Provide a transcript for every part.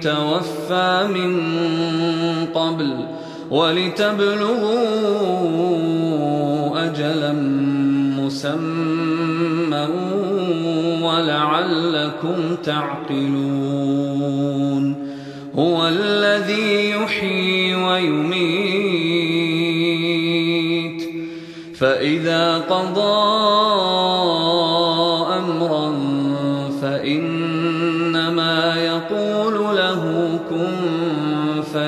يتوفى من قبل ولتبلغوا أجلا مسمى ولعلكم تعقلون هو الذي يحيي ويميت فإذا قضى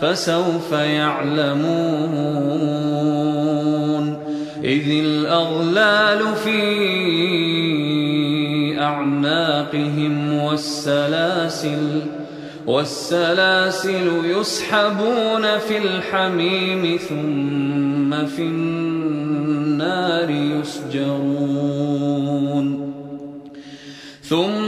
فسوف يعلمون. إذ الأغلال في أعناقهم والسلاسل والسلاسل يسحبون في الحميم ثم في النار يسجرون. ثم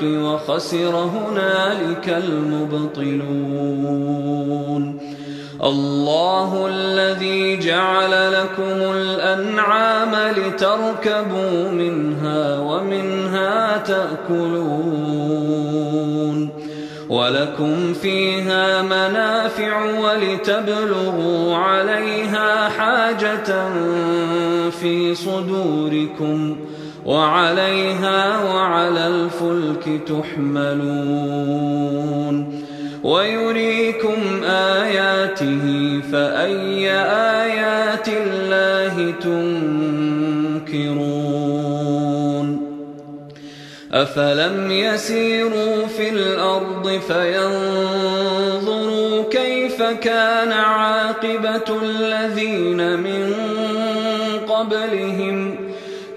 بالحق وخسر هنالك المبطلون. الله الذي جعل لكم الأنعام لتركبوا منها ومنها تأكلون. ولكم فيها منافع ولتبلغوا عليها حاجة في صدوركم. وعليها وعلى الفلك تحملون. ويريكم آياته فأي آيات الله تنكرون؟ أفلم يسيروا في الأرض فينظروا كيف كان عاقبة الذين من قبلهم ۖ؟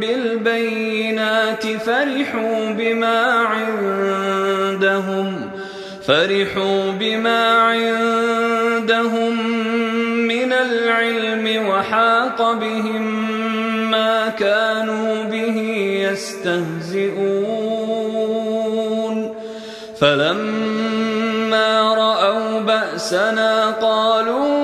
بالبينات فرحوا بما عندهم فرحوا بما عندهم من العلم وحاق بهم ما كانوا به يستهزئون. فلما رأوا بأسنا قالوا